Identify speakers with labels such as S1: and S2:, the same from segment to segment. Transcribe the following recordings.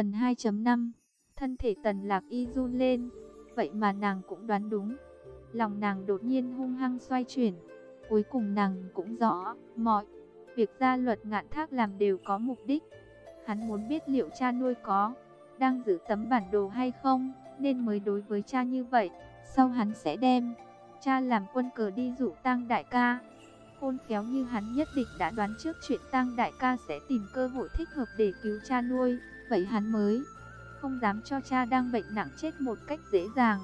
S1: Phần 2.5 Thân thể tần lạc y run lên, vậy mà nàng cũng đoán đúng. Lòng nàng đột nhiên hung hăng xoay chuyển. Cuối cùng nàng cũng rõ, mọi việc gia luật ngạn thác làm đều có mục đích. Hắn muốn biết liệu cha nuôi có, đang giữ tấm bản đồ hay không, nên mới đối với cha như vậy. Sau hắn sẽ đem, cha làm quân cờ đi dụ tang đại ca. Khôn khéo như hắn nhất định đã đoán trước chuyện tang đại ca sẽ tìm cơ hội thích hợp để cứu cha nuôi, vậy hắn mới không dám cho cha đang bệnh nặng chết một cách dễ dàng.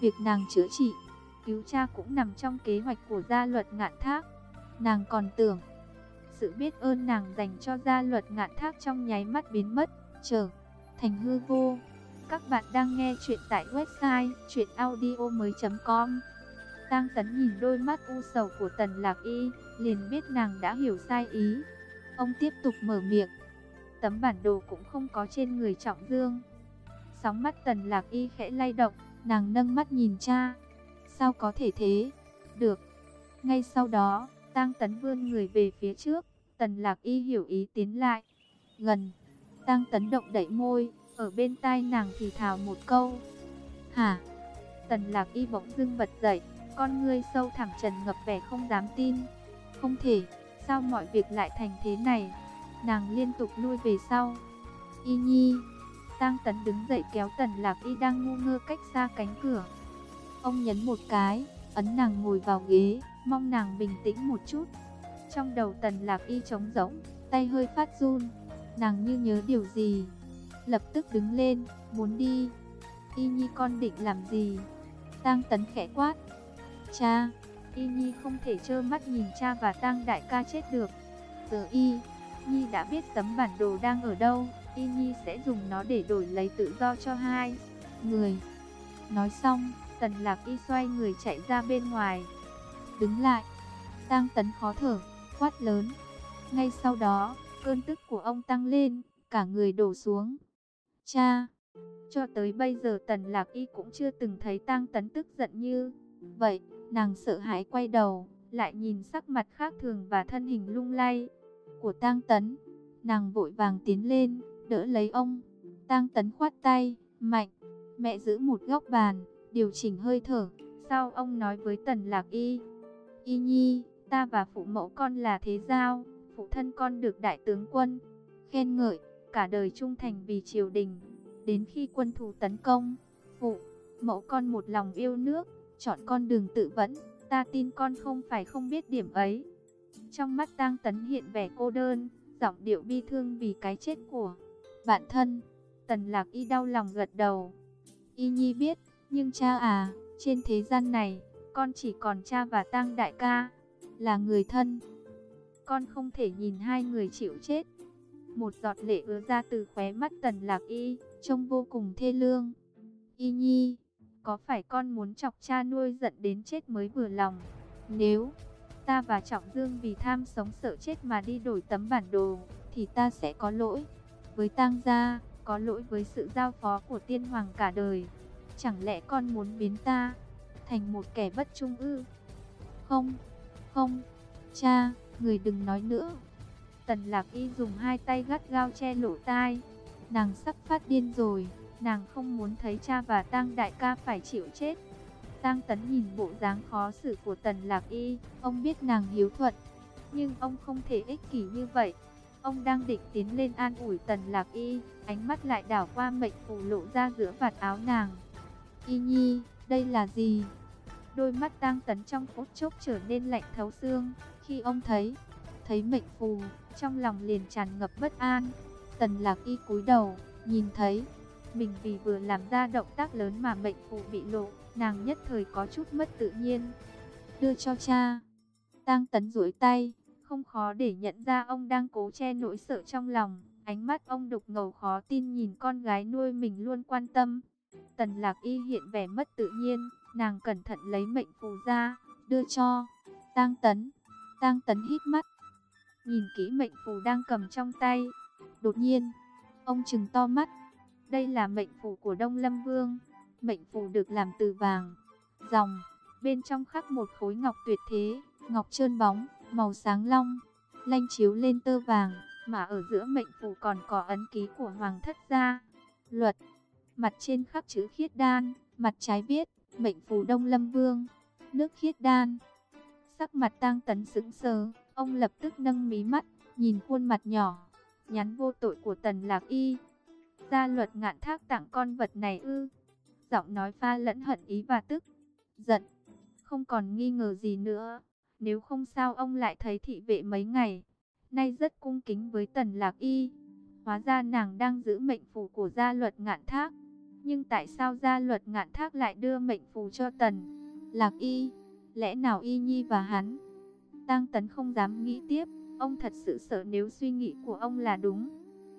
S1: Việc nàng chữa trị, cứu cha cũng nằm trong kế hoạch của gia luật ngạn thác. Nàng còn tưởng, sự biết ơn nàng dành cho gia luật ngạn thác trong nháy mắt biến mất, trở thành hư vô. Các bạn đang nghe chuyện tại website chuyenaudio.com tăng Tấn nhìn đôi mắt u sầu của Tần Lạc Y, liền biết nàng đã hiểu sai ý. Ông tiếp tục mở miệng. Tấm bản đồ cũng không có trên người Trọng Dương. Sóng mắt Tần Lạc Y khẽ lay động, nàng nâng mắt nhìn cha. Sao có thể thế? Được. Ngay sau đó, Tang Tấn vươn người về phía trước, Tần Lạc Y hiểu ý tiến lại. Gần, Tang Tấn động đẩy môi, ở bên tai nàng thì thào một câu. Hả? Tần Lạc Y bỗng dưng bật dậy, con ngươi sâu thẳm trần ngập vẻ không dám tin. Không thể, sao mọi việc lại thành thế này? Nàng liên tục lui về sau. Y Nhi, Tang Tấn đứng dậy kéo Tần Lạc Y đang ngu ngơ cách xa cánh cửa. Ông nhấn một cái, ấn nàng ngồi vào ghế, mong nàng bình tĩnh một chút. Trong đầu Tần Lạc Y trống rỗng, tay hơi phát run. Nàng như nhớ điều gì, lập tức đứng lên, muốn đi. Y Nhi con định làm gì? Tang Tấn khẽ quát. Cha, Y Nhi không thể trơ mắt nhìn cha và Tang đại ca chết được. Giờ Y, Nhi đã biết tấm bản đồ đang ở đâu, Y Nhi sẽ dùng nó để đổi lấy tự do cho hai người. Nói xong, Tần Lạc Y xoay người chạy ra bên ngoài. Đứng lại, Tang Tấn khó thở, quát lớn. Ngay sau đó, cơn tức của ông tăng lên, cả người đổ xuống. Cha, cho tới bây giờ Tần Lạc Y cũng chưa từng thấy Tang Tấn tức giận như vậy. Nàng sợ hãi quay đầu, lại nhìn sắc mặt khác thường và thân hình lung lay của Tang Tấn. Nàng vội vàng tiến lên, đỡ lấy ông. Tang Tấn khoát tay, mạnh, mẹ giữ một góc bàn, điều chỉnh hơi thở. Sau ông nói với Tần Lạc Y, Y Nhi, ta và phụ mẫu con là thế giao, phụ thân con được đại tướng quân, khen ngợi, cả đời trung thành vì triều đình. Đến khi quân thù tấn công, phụ, mẫu con một lòng yêu nước, chọn con đường tự vẫn, ta tin con không phải không biết điểm ấy. Trong mắt tang tấn hiện vẻ cô đơn, giọng điệu bi thương vì cái chết của bạn thân. Tần lạc y đau lòng gật đầu. Y nhi biết, nhưng cha à, trên thế gian này, con chỉ còn cha và tang đại ca, là người thân. Con không thể nhìn hai người chịu chết. Một giọt lệ ứa ra từ khóe mắt tần lạc y, trông vô cùng thê lương. Y nhi, có phải con muốn chọc cha nuôi giận đến chết mới vừa lòng? Nếu ta và Trọng Dương vì tham sống sợ chết mà đi đổi tấm bản đồ, thì ta sẽ có lỗi với tang gia, có lỗi với sự giao phó của tiên hoàng cả đời. Chẳng lẽ con muốn biến ta thành một kẻ bất trung ư? Không, không, cha, người đừng nói nữa. Tần lạc y dùng hai tay gắt gao che lỗ tai, nàng sắp phát điên rồi. Nàng không muốn thấy cha và Tang đại ca phải chịu chết. Tang Tấn nhìn bộ dáng khó xử của Tần Lạc Y, ông biết nàng hiếu thuận, nhưng ông không thể ích kỷ như vậy. Ông đang định tiến lên an ủi Tần Lạc Y, ánh mắt lại đảo qua mệnh phù lộ ra giữa vạt áo nàng. Y Nhi, đây là gì? Đôi mắt Tang Tấn trong phút chốc trở nên lạnh thấu xương, khi ông thấy, thấy mệnh phù, trong lòng liền tràn ngập bất an. Tần Lạc Y cúi đầu, nhìn thấy mình vì vừa làm ra động tác lớn mà mệnh phù bị lộ, nàng nhất thời có chút mất tự nhiên. Đưa cho cha. Tang tấn duỗi tay, không khó để nhận ra ông đang cố che nỗi sợ trong lòng. Ánh mắt ông đục ngầu khó tin nhìn con gái nuôi mình luôn quan tâm. Tần lạc y hiện vẻ mất tự nhiên, nàng cẩn thận lấy mệnh phù ra, đưa cho. Tang tấn, tang tấn hít mắt. Nhìn kỹ mệnh phù đang cầm trong tay. Đột nhiên, ông trừng to mắt, đây là mệnh phù của Đông Lâm Vương. Mệnh phù được làm từ vàng, dòng, bên trong khắc một khối ngọc tuyệt thế, ngọc trơn bóng, màu sáng long, lanh chiếu lên tơ vàng, mà ở giữa mệnh phù còn có ấn ký của Hoàng thất gia, Luật, mặt trên khắc chữ khiết đan, mặt trái viết, mệnh phù Đông Lâm Vương, nước khiết đan. Sắc mặt tang tấn sững sờ, ông lập tức nâng mí mắt, nhìn khuôn mặt nhỏ, nhắn vô tội của tần lạc y. Gia luật ngạn thác tặng con vật này ư. Giọng nói pha lẫn hận ý và tức, giận. Không còn nghi ngờ gì nữa. Nếu không sao ông lại thấy thị vệ mấy ngày. Nay rất cung kính với tần lạc y. Hóa ra nàng đang giữ mệnh phù của gia luật ngạn thác. Nhưng tại sao gia luật ngạn thác lại đưa mệnh phù cho tần lạc y? Lẽ nào y nhi và hắn? Tăng tấn không dám nghĩ tiếp. Ông thật sự sợ nếu suy nghĩ của ông là đúng.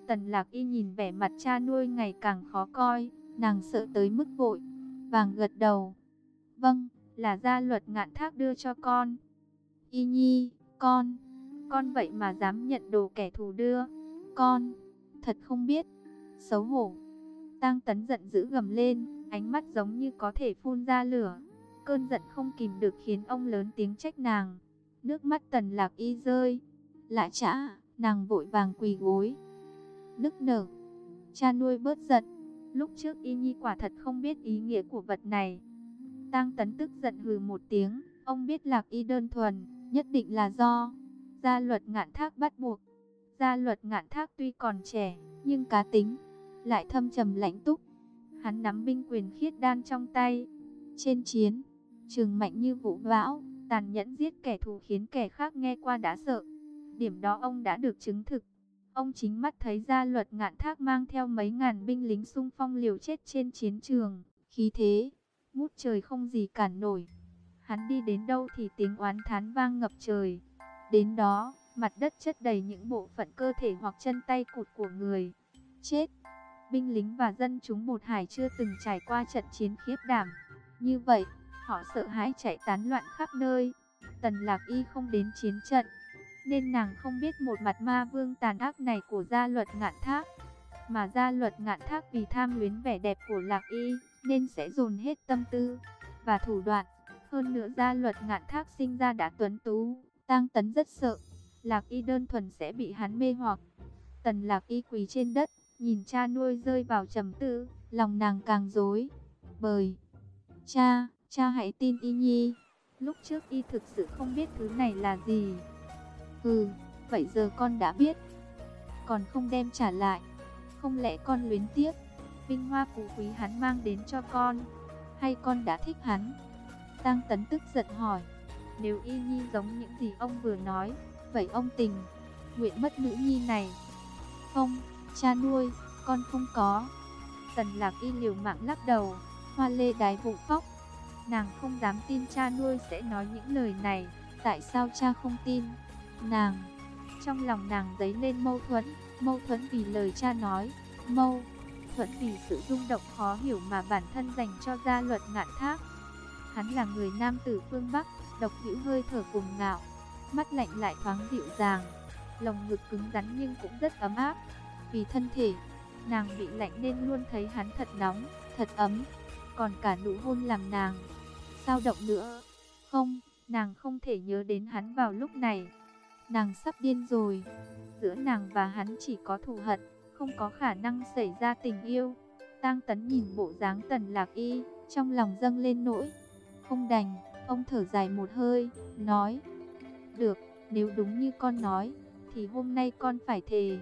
S1: Tần lạc y nhìn vẻ mặt cha nuôi ngày càng khó coi. Nàng sợ tới mức vội. Vàng gật đầu. Vâng, là gia luật ngạn thác đưa cho con. Y nhi, con, con vậy mà dám nhận đồ kẻ thù đưa. Con, thật không biết, xấu hổ. Tăng tấn giận dữ gầm lên, ánh mắt giống như có thể phun ra lửa. Cơn giận không kìm được khiến ông lớn tiếng trách nàng. Nước mắt tần lạc y rơi. Lại chả, nàng vội vàng quỳ gối. Nức nở. Cha nuôi bớt giận. Lúc trước y nhi quả thật không biết ý nghĩa của vật này. Tăng tấn tức giận hừ một tiếng. Ông biết lạc y đơn thuần, nhất định là do gia luật ngạn thác bắt buộc. Gia luật ngạn thác tuy còn trẻ, nhưng cá tính, lại thâm trầm lãnh túc. Hắn nắm binh quyền khiết đan trong tay. Trên chiến, trường mạnh như vũ bão, tàn nhẫn giết kẻ thù khiến kẻ khác nghe qua đã sợ. Điểm đó ông đã được chứng thực. Ông chính mắt thấy gia luật ngạn thác mang theo mấy ngàn binh lính xung phong liều chết trên chiến trường. Khí thế, ngút trời không gì cản nổi. Hắn đi đến đâu thì tiếng oán thán vang ngập trời. Đến đó, mặt đất chất đầy những bộ phận cơ thể hoặc chân tay cụt của người. Chết! Binh lính và dân chúng một hải chưa từng trải qua trận chiến khiếp đảm. Như vậy, họ sợ hãi chạy tán loạn khắp nơi. Tần Lạc Y không đến chiến trận, nên nàng không biết một mặt ma vương tàn ác này của gia luật ngạn thác. Mà gia luật ngạn thác vì tham luyến vẻ đẹp của Lạc Y, nên sẽ dồn hết tâm tư và thủ đoạn hơn nữa gia luật ngạn thác sinh ra đã tuấn tú, tăng tấn rất sợ. Lạc y đơn thuần sẽ bị hắn mê hoặc. Tần lạc y quỳ trên đất, nhìn cha nuôi rơi vào trầm tư, lòng nàng càng dối. Bời, cha, cha hãy tin y nhi. Lúc trước y thực sự không biết thứ này là gì. Ừ, vậy giờ con đã biết. Còn không đem trả lại. Không lẽ con luyến tiếc, vinh hoa phú quý hắn mang đến cho con. Hay con đã thích hắn? Tăng Tấn tức giận hỏi, nếu y nhi giống những gì ông vừa nói, vậy ông tình, nguyện mất nữ nhi này. Không, cha nuôi, con không có. Tần lạc y liều mạng lắc đầu, hoa lê đái vụ khóc. Nàng không dám tin cha nuôi sẽ nói những lời này, tại sao cha không tin? Nàng, trong lòng nàng dấy lên mâu thuẫn, mâu thuẫn vì lời cha nói, mâu thuẫn vì sự rung động khó hiểu mà bản thân dành cho gia luật ngạn thác. Hắn là người nam tử phương Bắc, độc hữu hơi thở cùng ngạo, mắt lạnh lại thoáng dịu dàng, lồng ngực cứng rắn nhưng cũng rất ấm áp. Vì thân thể, nàng bị lạnh nên luôn thấy hắn thật nóng, thật ấm, còn cả nụ hôn làm nàng sao động nữa. Không, nàng không thể nhớ đến hắn vào lúc này. Nàng sắp điên rồi. Giữa nàng và hắn chỉ có thù hận, không có khả năng xảy ra tình yêu. Tang Tấn nhìn bộ dáng Tần Lạc Y, trong lòng dâng lên nỗi không đành, ông thở dài một hơi, nói, được, nếu đúng như con nói, thì hôm nay con phải thề,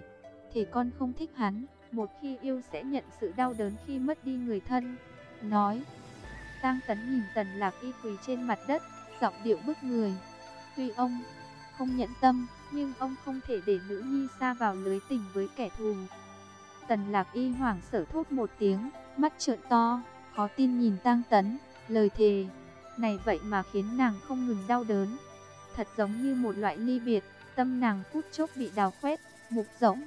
S1: thề con không thích hắn, một khi yêu sẽ nhận sự đau đớn khi mất đi người thân. Nói, Tang Tấn nhìn Tần Lạc Y quỳ trên mặt đất, giọng điệu bức người. Tuy ông không nhẫn tâm, nhưng ông không thể để nữ nhi xa vào lưới tình với kẻ thù. Tần Lạc Y hoảng sợ thốt một tiếng, mắt trợn to, khó tin nhìn Tang Tấn, lời thề này vậy mà khiến nàng không ngừng đau đớn. Thật giống như một loại ly biệt, tâm nàng phút chốc bị đào khoét, mục rỗng.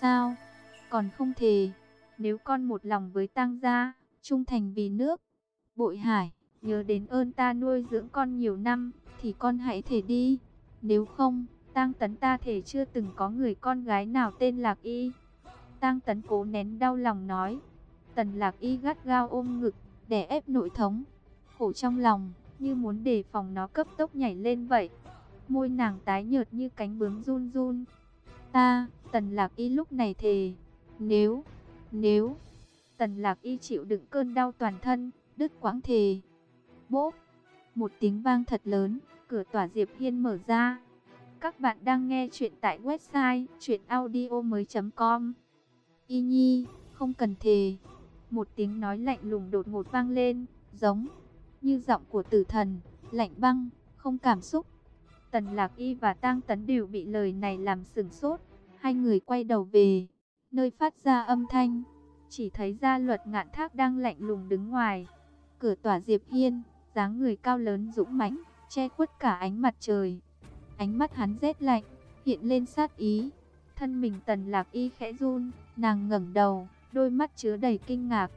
S1: Sao? Còn không thề, nếu con một lòng với tang gia, trung thành vì nước, bội hải, nhớ đến ơn ta nuôi dưỡng con nhiều năm, thì con hãy thề đi. Nếu không, tang tấn ta thể chưa từng có người con gái nào tên Lạc Y. Tang tấn cố nén đau lòng nói. Tần Lạc Y gắt gao ôm ngực, đè ép nội thống khổ trong lòng, như muốn đề phòng nó cấp tốc nhảy lên vậy. Môi nàng tái nhợt như cánh bướm run run. Ta, tần lạc y lúc này thề, nếu, nếu, Tần lạc y chịu đựng cơn đau toàn thân, đứt quãng thề. Bốp! Một tiếng vang thật lớn, cửa tỏa Diệp Hiên mở ra. Các bạn đang nghe chuyện tại website chuyenaudio.com Y Nhi, không cần thề. Một tiếng nói lạnh lùng đột ngột vang lên, giống như giọng của tử thần, lạnh băng, không cảm xúc. Tần Lạc Y và Tang Tấn đều bị lời này làm sửng sốt, hai người quay đầu về, nơi phát ra âm thanh, chỉ thấy gia luật ngạn thác đang lạnh lùng đứng ngoài. Cửa tỏa Diệp Hiên, dáng người cao lớn dũng mãnh, che khuất cả ánh mặt trời. Ánh mắt hắn rét lạnh, hiện lên sát ý. Thân mình Tần Lạc Y khẽ run, nàng ngẩng đầu, đôi mắt chứa đầy kinh ngạc.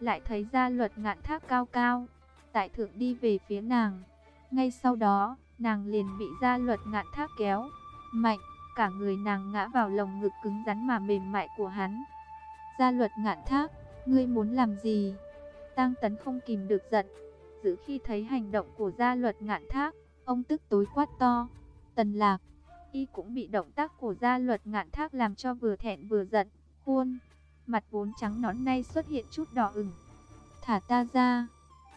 S1: Lại thấy gia luật ngạn thác cao cao, tại thượng đi về phía nàng. Ngay sau đó, nàng liền bị gia luật ngạn thác kéo, mạnh, cả người nàng ngã vào lồng ngực cứng rắn mà mềm mại của hắn. Gia luật ngạn thác, ngươi muốn làm gì? Tăng tấn không kìm được giận, dữ khi thấy hành động của gia luật ngạn thác, ông tức tối quát to. Tần lạc, y cũng bị động tác của gia luật ngạn thác làm cho vừa thẹn vừa giận, khuôn. Mặt vốn trắng nón nay xuất hiện chút đỏ ửng. Thả ta ra,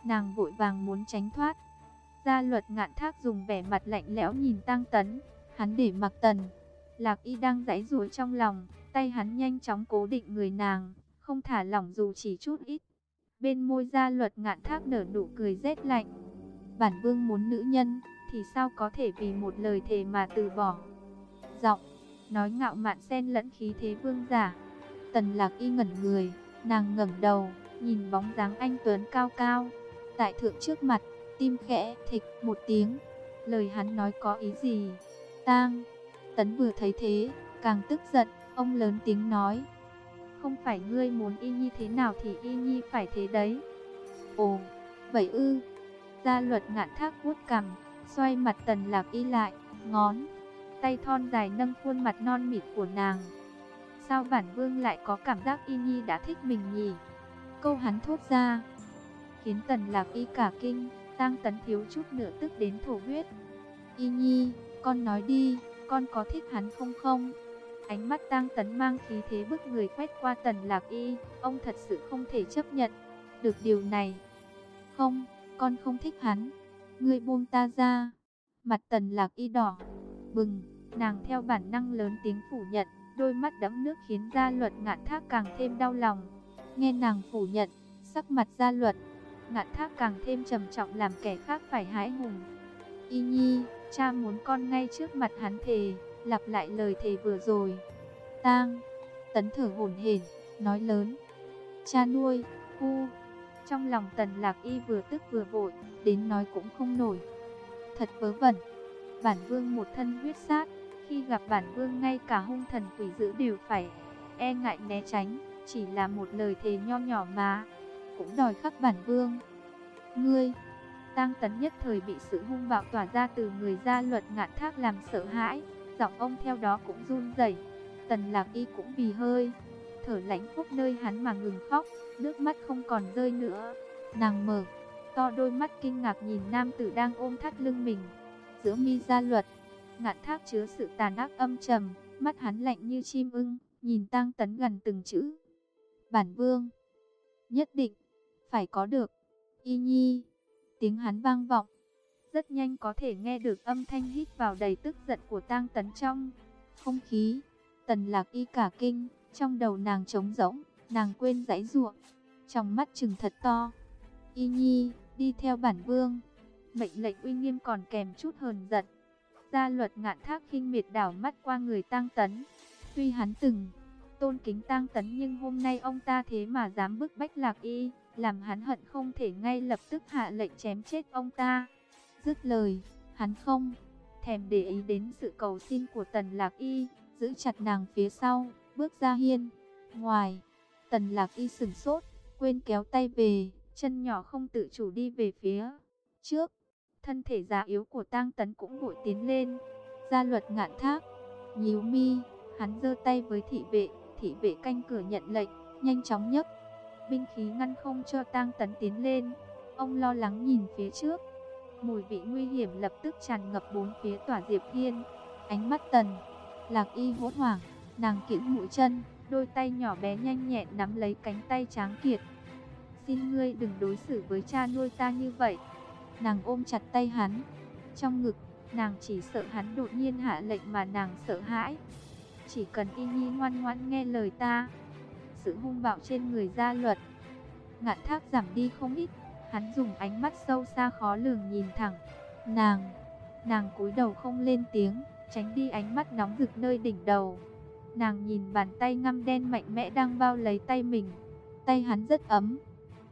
S1: nàng vội vàng muốn tránh thoát. Gia luật ngạn thác dùng vẻ mặt lạnh lẽo nhìn tăng tấn, hắn để mặc tần. Lạc y đang giãy ruồi trong lòng, tay hắn nhanh chóng cố định người nàng, không thả lỏng dù chỉ chút ít. Bên môi gia luật ngạn thác nở nụ cười rét lạnh. Bản vương muốn nữ nhân, thì sao có thể vì một lời thề mà từ bỏ. Giọng, nói ngạo mạn xen lẫn khí thế vương giả. Tần lạc y ngẩn người, nàng ngẩng đầu, nhìn bóng dáng anh Tuấn cao cao. Tại thượng trước mặt, tim khẽ thịch một tiếng. Lời hắn nói có ý gì? Tang, tấn vừa thấy thế, càng tức giận, ông lớn tiếng nói. Không phải ngươi muốn y nhi thế nào thì y nhi phải thế đấy. Ồ, vậy ư. Gia luật ngạn thác vuốt cằm, xoay mặt tần lạc y lại, ngón. Tay thon dài nâng khuôn mặt non mịt của nàng. Sao bản vương lại có cảm giác y nhi đã thích mình nhỉ? Câu hắn thốt ra, khiến tần lạc y cả kinh, tăng tấn thiếu chút nữa tức đến thổ huyết. Y nhi, con nói đi, con có thích hắn không không? Ánh mắt tang tấn mang khí thế bức người quét qua tần lạc y, ông thật sự không thể chấp nhận được điều này. Không, con không thích hắn, ngươi buông ta ra. Mặt tần lạc y đỏ, bừng, nàng theo bản năng lớn tiếng phủ nhận, đôi mắt đẫm nước khiến gia luật ngạn thác càng thêm đau lòng. Nghe nàng phủ nhận, sắc mặt gia luật, ngạn thác càng thêm trầm trọng làm kẻ khác phải hãi hùng. Y nhi, cha muốn con ngay trước mặt hắn thề, lặp lại lời thề vừa rồi. Tang, tấn thở hổn hển, nói lớn. Cha nuôi, u Trong lòng tần lạc y vừa tức vừa vội, đến nói cũng không nổi. Thật vớ vẩn, bản vương một thân huyết sát, khi gặp bản vương ngay cả hung thần quỷ dữ đều phải e ngại né tránh, chỉ là một lời thề nho nhỏ mà, cũng đòi khắc bản vương. Ngươi, Tăng Tấn nhất thời bị sự hung bạo tỏa ra từ người gia luật ngạn thác làm sợ hãi, giọng ông theo đó cũng run rẩy. Tần Lạc Y cũng vì hơi thở lãnh phúc nơi hắn mà ngừng khóc, nước mắt không còn rơi nữa. Nàng mở to đôi mắt kinh ngạc nhìn nam tử đang ôm thắt lưng mình. Giữa mi gia luật, ngạn thác chứa sự tàn ác âm trầm, mắt hắn lạnh như chim ưng, nhìn Tăng Tấn gần từng chữ. Bản vương, nhất định, phải có được, y nhi, tiếng hắn vang vọng. Rất nhanh có thể nghe được âm thanh hít vào đầy tức giận của tang tấn trong không khí. Tần lạc y cả kinh, trong đầu nàng trống rỗng, nàng quên giãy ruộng. Trong mắt trừng thật to. Y nhi, đi theo bản vương. Mệnh lệnh uy nghiêm còn kèm chút hờn giận. Gia luật ngạn thác khinh miệt đảo mắt qua người tang tấn. Tuy hắn từng tôn kính tang tấn nhưng hôm nay ông ta thế mà dám bức bách lạc y làm hắn hận không thể ngay lập tức hạ lệnh chém chết ông ta. Dứt lời, hắn không thèm để ý đến sự cầu xin của Tần Lạc Y, giữ chặt nàng phía sau, bước ra hiên. Ngoài, Tần Lạc Y sừng sốt, quên kéo tay về, chân nhỏ không tự chủ đi về phía trước. Thân thể già yếu của Tang Tấn cũng vội tiến lên. Gia luật ngạn thác, nhíu mi, hắn giơ tay với thị vệ, thị vệ canh cửa nhận lệnh, nhanh chóng nhấc binh khí ngăn không cho tang tấn tiến lên. Ông lo lắng nhìn phía trước. Mùi vị nguy hiểm lập tức tràn ngập bốn phía tỏa Diệp Hiên. Ánh mắt tần, lạc y hốt hoảng, nàng kiễng mũi chân, đôi tay nhỏ bé nhanh nhẹn nắm lấy cánh tay Tráng Kiệt. Xin ngươi đừng đối xử với cha nuôi ta như vậy. Nàng ôm chặt tay hắn. Trong ngực, nàng chỉ sợ hắn đột nhiên hạ lệnh mà nàng sợ hãi. Chỉ cần y nhi ngoan ngoãn nghe lời ta. Sự hung bạo trên người gia luật. Ngạn thác giảm đi không ít. Hắn dùng ánh mắt sâu xa khó lường nhìn thẳng. Nàng, nàng cúi đầu không lên tiếng, tránh đi ánh mắt nóng rực nơi đỉnh đầu. Nàng nhìn bàn tay ngăm đen mạnh mẽ đang bao lấy tay mình. Tay hắn rất ấm.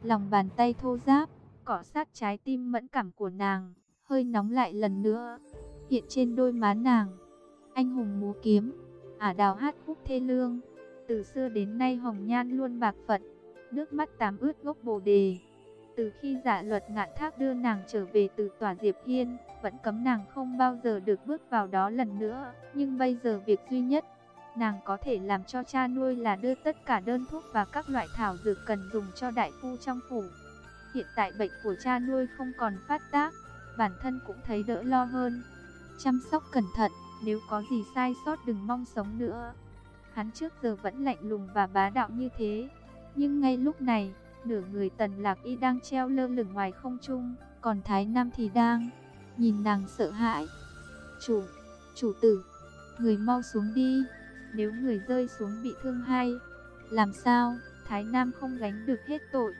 S1: Lòng bàn tay thô ráp, cỏ sát trái tim mẫn cảm của nàng, hơi nóng lại lần nữa. Hiện trên đôi má nàng, anh hùng múa kiếm, ả đào hát khúc thê lương. Từ xưa đến nay hồng nhan luôn bạc phận, nước mắt tám ướt gốc bồ đề. Từ khi giả luật ngạn thác đưa nàng trở về từ tòa Diệp Hiên, vẫn cấm nàng không bao giờ được bước vào đó lần nữa. Nhưng bây giờ việc duy nhất nàng có thể làm cho cha nuôi là đưa tất cả đơn thuốc và các loại thảo dược cần dùng cho đại phu trong phủ. Hiện tại bệnh của cha nuôi không còn phát tác, bản thân cũng thấy đỡ lo hơn. Chăm sóc cẩn thận, nếu có gì sai sót đừng mong sống nữa. Hắn trước giờ vẫn lạnh lùng và bá đạo như thế, nhưng ngay lúc này, nửa người tần lạc y đang treo lơ lửng ngoài không trung, còn Thái Nam thì đang nhìn nàng sợ hãi. Chủ, chủ tử, người mau xuống đi. Nếu người rơi xuống bị thương hay, làm sao, Thái Nam không gánh được hết tội.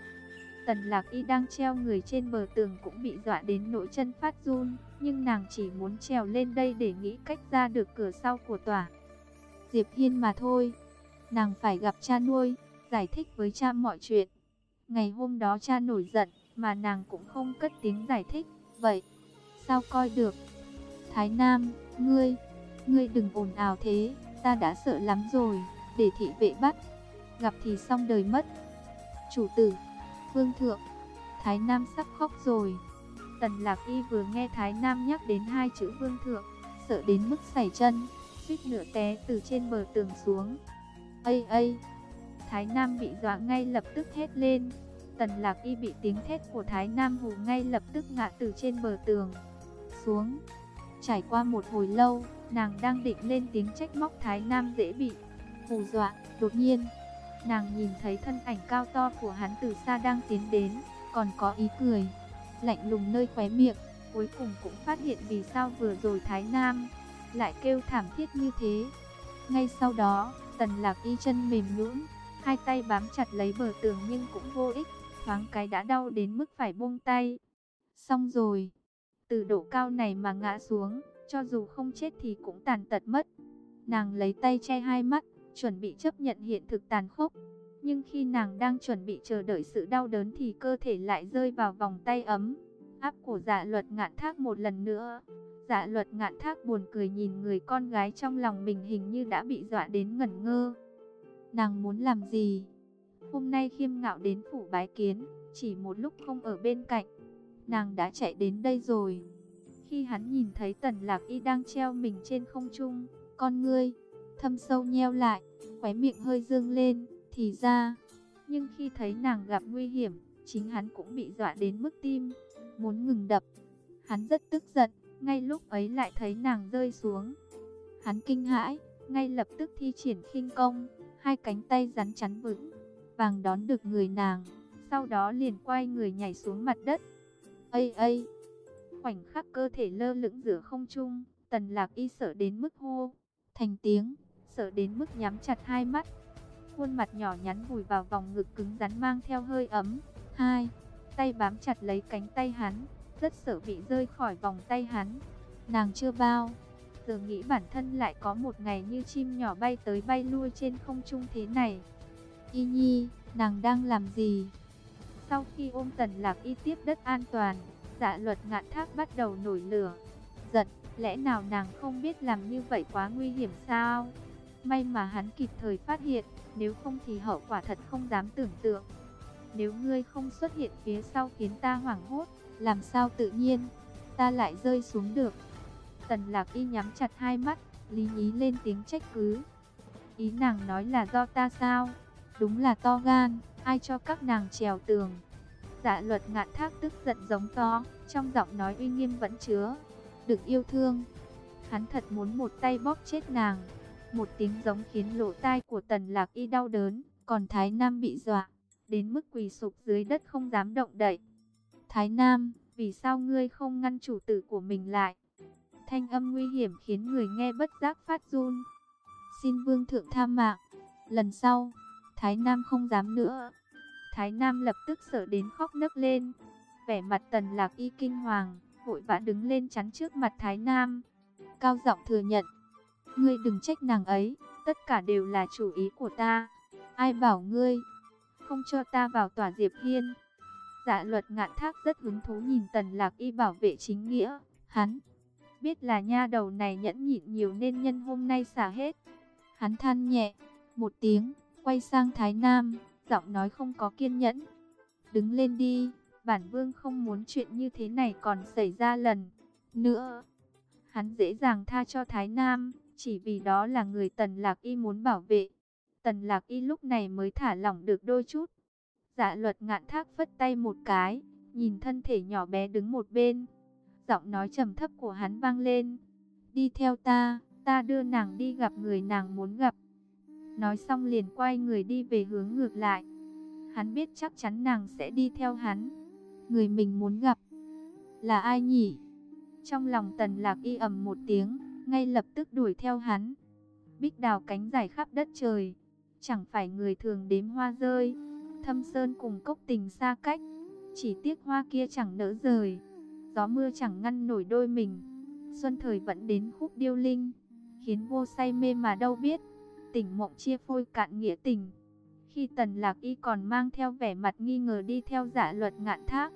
S1: Tần Lạc Y đang treo người trên bờ tường cũng bị dọa đến nỗi chân phát run, nhưng nàng chỉ muốn trèo lên đây để nghĩ cách ra được cửa sau của tòa. Diệp Hiên mà thôi, nàng phải gặp cha nuôi, giải thích với cha mọi chuyện. Ngày hôm đó cha nổi giận, mà nàng cũng không cất tiếng giải thích, vậy, sao coi được? Thái Nam, ngươi, ngươi đừng ồn ào thế ta đã sợ lắm rồi, để thị vệ bắt, gặp thì xong đời mất. Chủ tử, vương thượng, Thái Nam sắp khóc rồi. Tần Lạc Y vừa nghe Thái Nam nhắc đến hai chữ vương thượng, sợ đến mức sảy chân, suýt nửa té từ trên bờ tường xuống. Ây ây, Thái Nam bị dọa ngay lập tức hét lên. Tần Lạc Y bị tiếng thét của Thái Nam hù ngay lập tức ngã từ trên bờ tường xuống. Trải qua một hồi lâu, Nàng đang định lên tiếng trách móc Thái Nam dễ bị hù dọa, đột nhiên, nàng nhìn thấy thân ảnh cao to của hắn từ xa đang tiến đến, còn có ý cười, lạnh lùng nơi khóe miệng, cuối cùng cũng phát hiện vì sao vừa rồi Thái Nam lại kêu thảm thiết như thế. Ngay sau đó, Tần Lạc Y chân mềm nhũn, hai tay bám chặt lấy bờ tường nhưng cũng vô ích, thoáng cái đã đau đến mức phải buông tay. Xong rồi, từ độ cao này mà ngã xuống, cho dù không chết thì cũng tàn tật mất. Nàng lấy tay che hai mắt, chuẩn bị chấp nhận hiện thực tàn khốc. Nhưng khi nàng đang chuẩn bị chờ đợi sự đau đớn thì cơ thể lại rơi vào vòng tay ấm. Áp của dạ luật ngạn thác một lần nữa. Dạ luật ngạn thác buồn cười nhìn người con gái trong lòng mình hình như đã bị dọa đến ngẩn ngơ. Nàng muốn làm gì? Hôm nay khiêm ngạo đến phủ bái kiến, chỉ một lúc không ở bên cạnh. Nàng đã chạy đến đây rồi. Khi hắn nhìn thấy tần lạc y đang treo mình trên không trung, con ngươi, thâm sâu nheo lại, khóe miệng hơi dương lên, thì ra. Nhưng khi thấy nàng gặp nguy hiểm, chính hắn cũng bị dọa đến mức tim, muốn ngừng đập. Hắn rất tức giận, ngay lúc ấy lại thấy nàng rơi xuống. Hắn kinh hãi, ngay lập tức thi triển khinh công, hai cánh tay rắn chắn vững, vàng đón được người nàng, sau đó liền quay người nhảy xuống mặt đất. Ây ây! Khoảnh khắc cơ thể lơ lửng giữa không trung, tần lạc y sợ đến mức hô, thành tiếng, sợ đến mức nhắm chặt hai mắt. Khuôn mặt nhỏ nhắn vùi vào vòng ngực cứng rắn mang theo hơi ấm. Hai, tay bám chặt lấy cánh tay hắn, rất sợ bị rơi khỏi vòng tay hắn. Nàng chưa bao, giờ nghĩ bản thân lại có một ngày như chim nhỏ bay tới bay lui trên không trung thế này. Y nhi, nàng đang làm gì? Sau khi ôm tần lạc y tiếp đất an toàn, Dạ luật ngạn thác bắt đầu nổi lửa. giật, lẽ nào nàng không biết làm như vậy quá nguy hiểm sao? May mà hắn kịp thời phát hiện, nếu không thì hậu quả thật không dám tưởng tượng. Nếu ngươi không xuất hiện phía sau khiến ta hoảng hốt, làm sao tự nhiên, ta lại rơi xuống được. Tần lạc y nhắm chặt hai mắt, lý nhí lên tiếng trách cứ. Ý nàng nói là do ta sao? Đúng là to gan, ai cho các nàng trèo tường. Dạ luật ngạn thác tức giận giống to, trong giọng nói uy nghiêm vẫn chứa. Được yêu thương. Hắn thật muốn một tay bóp chết nàng. Một tiếng giống khiến lỗ tai của Tần Lạc Y đau đớn, còn Thái Nam bị dọa, đến mức quỳ sụp dưới đất không dám động đậy. Thái Nam, vì sao ngươi không ngăn chủ tử của mình lại? Thanh âm nguy hiểm khiến người nghe bất giác phát run. Xin vương thượng tha mạng. Lần sau, Thái Nam không dám nữa. Thái Nam lập tức sợ đến khóc nấc lên. Vẻ mặt tần lạc y kinh hoàng, vội vã đứng lên chắn trước mặt Thái Nam. Cao giọng thừa nhận. Ngươi đừng trách nàng ấy, tất cả đều là chủ ý của ta. Ai bảo ngươi, không cho ta vào tòa Diệp Hiên. Dạ luật ngạn thác rất hứng thú nhìn tần lạc y bảo vệ chính nghĩa. Hắn, biết là nha đầu này nhẫn nhịn nhiều nên nhân hôm nay xả hết. Hắn than nhẹ, một tiếng, quay sang Thái Nam, giọng nói không có kiên nhẫn. Đứng lên đi, bản vương không muốn chuyện như thế này còn xảy ra lần nữa. Hắn dễ dàng tha cho Thái Nam, chỉ vì đó là người Tần Lạc Y muốn bảo vệ. Tần Lạc Y lúc này mới thả lỏng được đôi chút. Dạ luật ngạn thác phất tay một cái, nhìn thân thể nhỏ bé đứng một bên. Giọng nói trầm thấp của hắn vang lên. Đi theo ta, ta đưa nàng đi gặp người nàng muốn gặp. Nói xong liền quay người đi về hướng ngược lại. Hắn biết chắc chắn nàng sẽ đi theo hắn. Người mình muốn gặp là ai nhỉ? Trong lòng tần lạc y ầm một tiếng, ngay lập tức đuổi theo hắn. Bích đào cánh dài khắp đất trời, chẳng phải người thường đếm hoa rơi. Thâm sơn cùng cốc tình xa cách, chỉ tiếc hoa kia chẳng nỡ rời. Gió mưa chẳng ngăn nổi đôi mình. Xuân thời vẫn đến khúc điêu linh, khiến vô say mê mà đâu biết. Tỉnh mộng chia phôi cạn nghĩa tình. Khi tần lạc y còn mang theo vẻ mặt nghi ngờ đi theo dạ luật ngạn thác.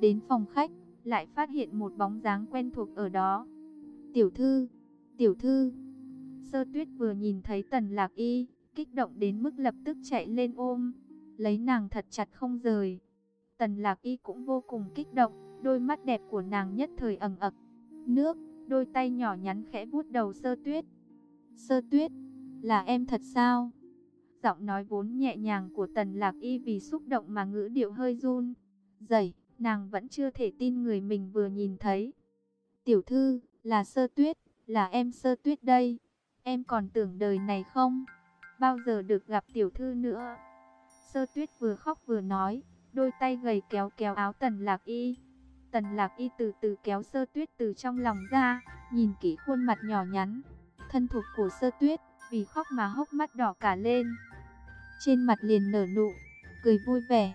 S1: Đến phòng khách, lại phát hiện một bóng dáng quen thuộc ở đó. Tiểu thư, tiểu thư. Sơ tuyết vừa nhìn thấy tần lạc y, kích động đến mức lập tức chạy lên ôm, lấy nàng thật chặt không rời. Tần lạc y cũng vô cùng kích động, đôi mắt đẹp của nàng nhất thời ẩn ực. Nước, đôi tay nhỏ nhắn khẽ vuốt đầu sơ tuyết. Sơ tuyết, là em thật sao? Giọng nói vốn nhẹ nhàng của tần lạc y vì xúc động mà ngữ điệu hơi run. Dậy, nàng vẫn chưa thể tin người mình vừa nhìn thấy. Tiểu thư, là sơ tuyết, là em sơ tuyết đây. Em còn tưởng đời này không? Bao giờ được gặp tiểu thư nữa? Sơ tuyết vừa khóc vừa nói, đôi tay gầy kéo kéo áo tần lạc y. Tần lạc y từ từ kéo sơ tuyết từ trong lòng ra, nhìn kỹ khuôn mặt nhỏ nhắn, thân thuộc của sơ tuyết, vì khóc mà hốc mắt đỏ cả lên. Trên mặt liền nở nụ, cười vui vẻ.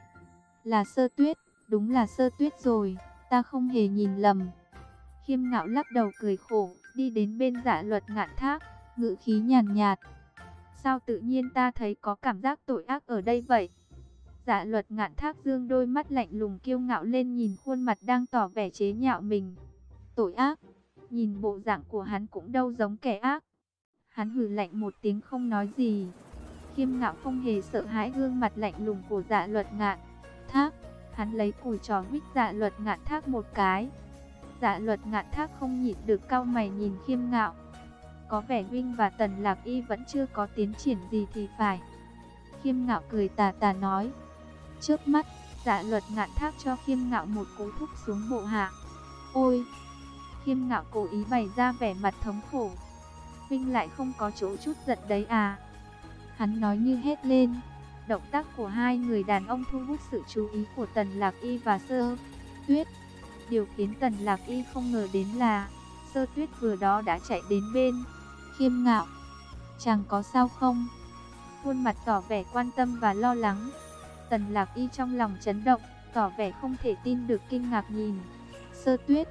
S1: Là sơ tuyết, đúng là sơ tuyết rồi, ta không hề nhìn lầm. Khiêm ngạo lắc đầu cười khổ, đi đến bên dạ luật ngạn thác, ngữ khí nhàn nhạt. Sao tự nhiên ta thấy có cảm giác tội ác ở đây vậy? Dạ luật ngạn thác dương đôi mắt lạnh lùng kiêu ngạo lên nhìn khuôn mặt đang tỏ vẻ chế nhạo mình. Tội ác, nhìn bộ dạng của hắn cũng đâu giống kẻ ác. Hắn hừ lạnh một tiếng không nói gì. Khiêm ngạo không hề sợ hãi gương mặt lạnh lùng của dạ luật ngạn. Thác, hắn lấy củi trò huyết dạ luật ngạn thác một cái. Dạ luật ngạn thác không nhịn được cao mày nhìn khiêm ngạo. Có vẻ Vinh và Tần Lạc Y vẫn chưa có tiến triển gì thì phải. Khiêm ngạo cười tà tà nói. Trước mắt, dạ luật ngạn thác cho khiêm ngạo một cú thúc xuống bộ hạ. Ôi! Khiêm ngạo cố ý bày ra vẻ mặt thống khổ. Vinh lại không có chỗ chút giận đấy à. Hắn nói như hét lên. Động tác của hai người đàn ông thu hút sự chú ý của Tần Lạc Y và Sơ Tuyết. Điều khiến Tần Lạc Y không ngờ đến là Sơ Tuyết vừa đó đã chạy đến bên. Khiêm ngạo. Chàng có sao không? Khuôn mặt tỏ vẻ quan tâm và lo lắng. Tần Lạc Y trong lòng chấn động, tỏ vẻ không thể tin được kinh ngạc nhìn. Sơ Tuyết